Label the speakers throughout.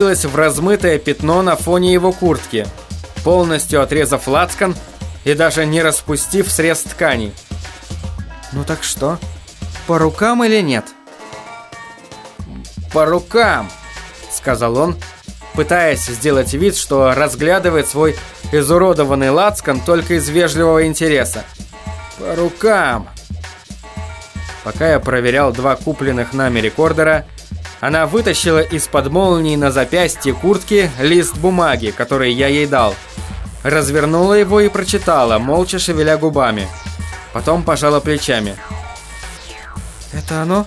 Speaker 1: превратилась в размытое пятно на фоне его куртки, полностью отрезав лацкан и даже не распустив срез ткани.
Speaker 2: «Ну так что, по рукам или нет?»
Speaker 1: «По рукам!» — сказал он, пытаясь сделать вид, что разглядывает свой изуродованный лацкан только из вежливого интереса. «По рукам!» Пока я проверял два купленных нами рекордера, она вытащила из-под молнии на запястье куртки лист бумаги, который я ей дал. Развернула его и прочитала, молча шевеля губами. Потом пожала плечами.
Speaker 2: «Это оно?»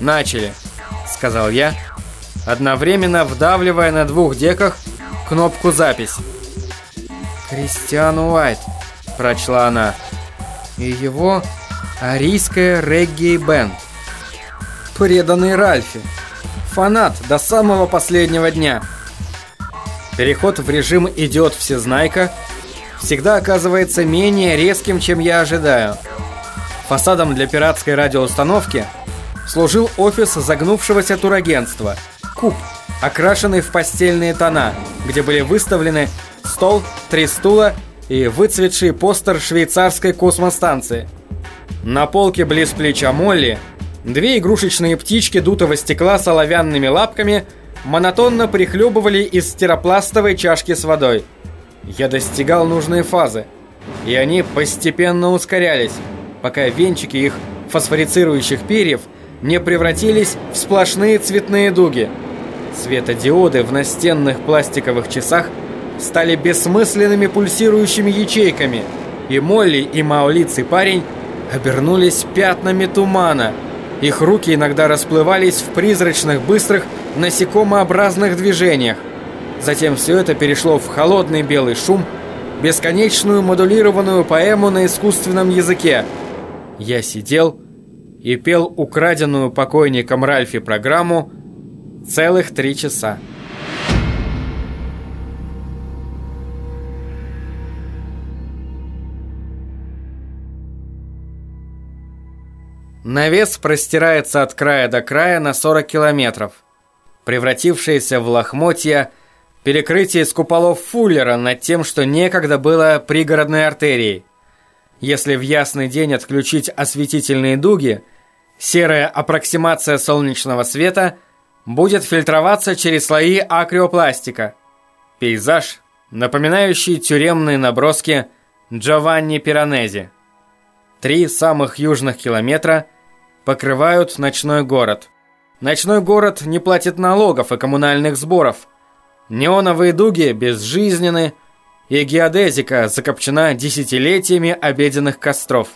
Speaker 1: «Начали», — сказал я, одновременно вдавливая на двух деках кнопку «Запись».
Speaker 2: «Кристиан Уайт», — прочла она. «И его арийская регги-бенд». Преданный Ральфи. Фанат до самого последнего дня.
Speaker 1: Переход в режим «Идет всезнайка» всегда оказывается менее резким, чем я ожидаю. Фасадом для пиратской радиоустановки служил офис загнувшегося турагентства «Куб», окрашенный в постельные тона, где были выставлены стол, три стула и выцветший постер швейцарской космостанции. На полке близ плеча Молли Две игрушечные птички дутого стекла с оловянными лапками монотонно прихлебывали из стеропластовой чашки с водой. Я достигал нужной фазы, и они постепенно ускорялись, пока венчики их фосфорицирующих перьев не превратились в сплошные цветные дуги. Светодиоды в настенных пластиковых часах стали бессмысленными пульсирующими ячейками, и Молли и маолицый парень обернулись пятнами тумана – их руки иногда расплывались в призрачных, быстрых, насекомообразных движениях. Затем все это перешло в холодный белый шум, бесконечную модулированную поэму на искусственном языке. Я сидел и пел украденную покойником Ральфи программу целых три часа. Навес простирается от края до края на 40 километров. Превратившееся в лохмотья перекрытие из куполов Фуллера над тем, что некогда было пригородной артерией. Если в ясный день отключить осветительные дуги, серая аппроксимация солнечного света будет фильтроваться через слои акриопластика. Пейзаж, напоминающий тюремные наброски Джованни Пиранези. Три самых южных километра – покрывают ночной город. Ночной город не платит налогов и коммунальных сборов. Неоновые дуги безжизненны, и геодезика закопчена десятилетиями обеденных костров.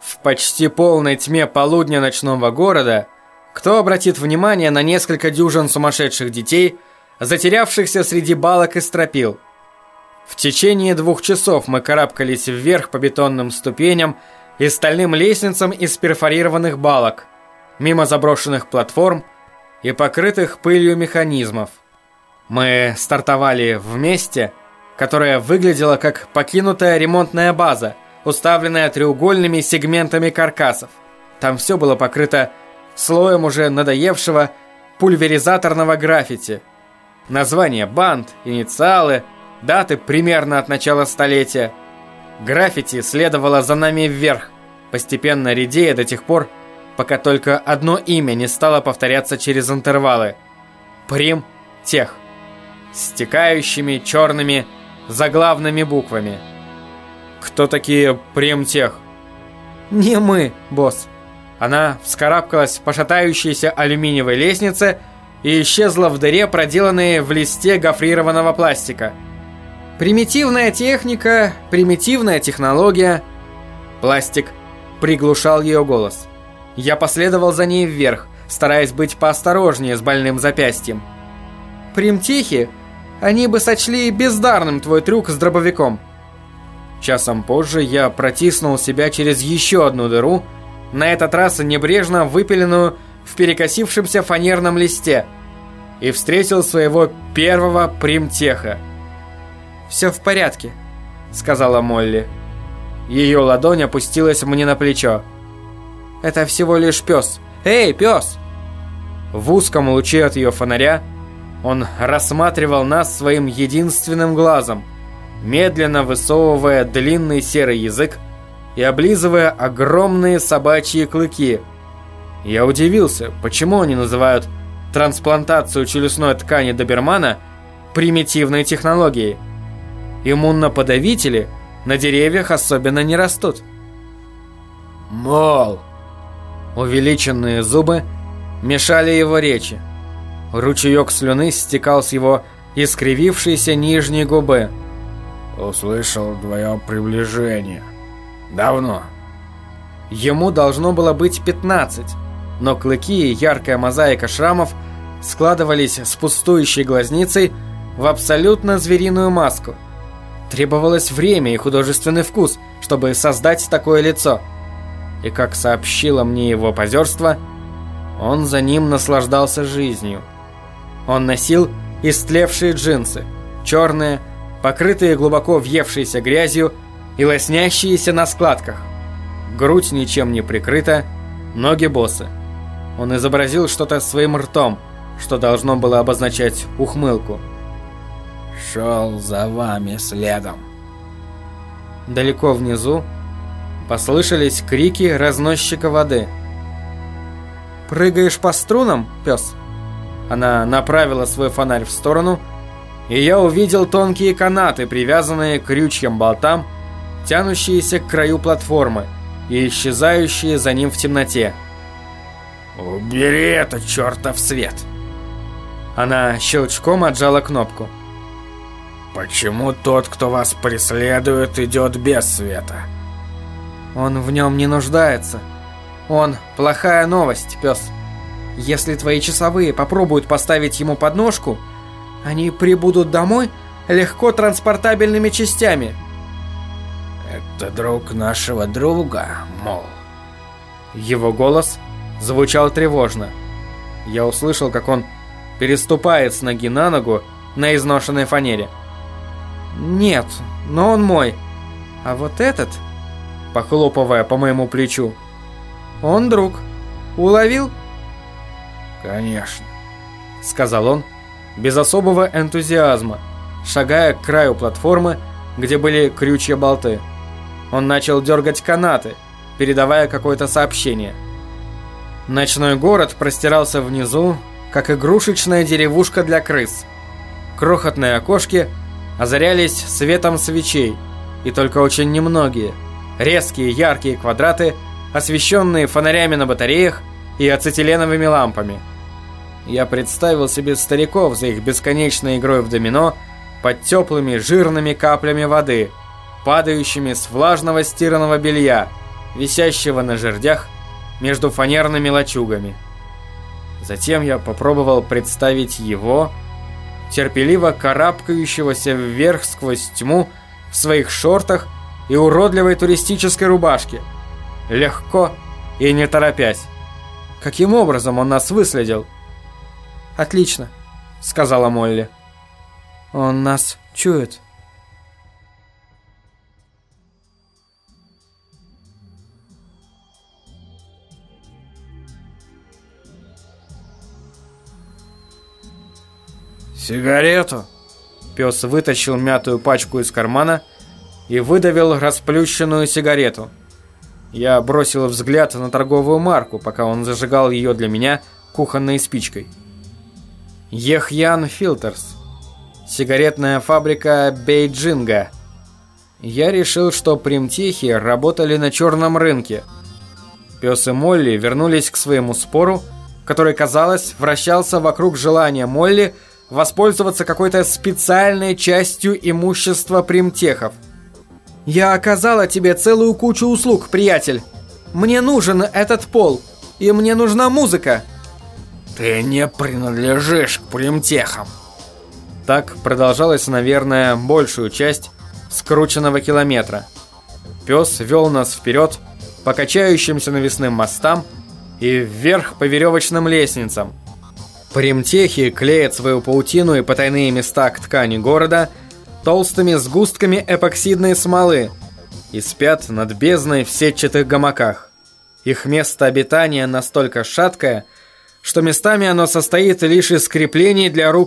Speaker 1: В почти полной тьме полудня ночного города кто обратит внимание на несколько дюжин сумасшедших детей, затерявшихся среди балок и стропил? В течение двух часов мы карабкались вверх по бетонным ступеням, и стальным лестницам из перфорированных балок, мимо заброшенных платформ и покрытых пылью механизмов. Мы стартовали в месте, которое выглядело как покинутая ремонтная база, уставленная треугольными сегментами каркасов. Там все было покрыто слоем уже надоевшего пульверизаторного граффити. Название банд, инициалы, даты примерно от начала столетия – Граффити следовало за нами вверх, постепенно редея до тех пор, пока только одно имя не стало повторяться через интервалы. Прим Тех. Стекающими черными заглавными буквами. Кто такие Прим Тех?
Speaker 2: Не мы, босс.
Speaker 1: Она вскарабкалась по шатающейся алюминиевой лестнице и исчезла в дыре, проделанной в листе гофрированного пластика. Примитивная техника, примитивная технология. Пластик приглушал ее голос. Я последовал за ней вверх, стараясь быть поосторожнее с больным запястьем. Примтехи, они бы сочли бездарным твой трюк с дробовиком. Часом позже я протиснул себя через еще одну дыру, на этот раз небрежно выпиленную в перекосившемся фанерном листе, и встретил своего первого примтеха –
Speaker 2: «Все в порядке», — сказала Молли.
Speaker 1: Ее ладонь опустилась мне на плечо.
Speaker 2: «Это всего лишь пес. Эй, пес!»
Speaker 1: В узком луче от ее фонаря Он рассматривал нас своим единственным глазом, медленно высовывая длинный серый язык и облизывая огромные собачьи клыки. Я удивился, почему они называют трансплантацию челюстной ткани добермана примитивной технологией. Иммуноподавители на деревьях особенно не растут. Мол, увеличенные зубы мешали его речи. Ручеек слюны стекал с его искривившейся нижней губы.
Speaker 3: «Услышал твое приближение. Давно».
Speaker 1: Ему должно было быть 15, но клыки и яркая мозаика шрамов складывались с пустующей глазницей в абсолютно звериную маску. Требовалось время и художественный вкус, чтобы создать такое лицо. И как сообщило мне его позерство, он за ним наслаждался жизнью. Он носил истлевшие джинсы, черные, покрытые глубоко въевшейся грязью и лоснящиеся на складках. Грудь ничем не прикрыта, ноги босы. Он изобразил что-то своим ртом, что должно было обозначать ухмылку.
Speaker 3: «Шел за вами следом».
Speaker 1: Далеко внизу послышались крики разносчика воды. «Прыгаешь по струнам, пес?» Она направила свой фонарь в сторону, и я увидел тонкие канаты, привязанные к крючьям болтам, тянущиеся к краю платформы и исчезающие за ним в темноте.
Speaker 3: «Убери это, чертов свет!»
Speaker 1: Она щелчком отжала кнопку.
Speaker 3: «Почему тот, кто вас преследует, идет без света?»
Speaker 1: «Он в нем не нуждается. Он плохая новость, пес». Если твои часовые попробуют поставить ему подножку, они прибудут домой легко транспортабельными частями.
Speaker 3: Это друг нашего друга, мол.
Speaker 1: Его голос звучал тревожно. Я услышал, как он переступает с ноги на ногу на изношенной фанере. «Нет, но он мой. А вот этот...» Похлопывая по моему плечу. «Он друг. Уловил?»
Speaker 3: «Конечно», —
Speaker 1: сказал он, без особого энтузиазма, шагая к краю платформы, где были крючья-болты. Он начал дергать канаты, передавая какое-то сообщение. Ночной город простирался внизу, как игрушечная деревушка для крыс. Крохотные окошки озарялись светом свечей, и только очень немногие, резкие яркие квадраты, освещенные фонарями на батареях и ацетиленовыми лампами – я представил себе стариков за их бесконечной игрой в домино под теплыми жирными каплями воды, падающими с влажного стиранного белья, висящего на жердях между фанерными лачугами. Затем я попробовал представить его, терпеливо карабкающегося вверх сквозь тьму в своих шортах и уродливой туристической рубашке. Легко и не торопясь. Каким образом он нас выследил? «Отлично», — сказала Молли. «Он нас чует».
Speaker 3: «Сигарету?»
Speaker 1: Пес вытащил мятую пачку из кармана и выдавил расплющенную сигарету. Я бросил взгляд на торговую марку, пока он зажигал ее для меня кухонной спичкой. Ехьян Филтерс. Сигаретная фабрика Бейджинга. Я решил, что примтехи работали на черном рынке. Пес и Молли вернулись к своему спору, который, казалось, вращался вокруг желания Молли воспользоваться какой-то специальной частью имущества примтехов. «Я оказала тебе целую кучу услуг, приятель. Мне нужен этот пол, и мне нужна музыка».
Speaker 3: Ты не принадлежишь к примтехам.
Speaker 1: Так продолжалось, наверное, большую часть скрученного километра. Пес вел нас вперед по качающимся навесным мостам и вверх по веревочным лестницам. Примтехи клеят свою паутину и потайные места к ткани города толстыми сгустками эпоксидной смолы и спят над бездной в сетчатых гамаках. Их место обитания настолько шаткое – что местами оно состоит лишь из креплений для рук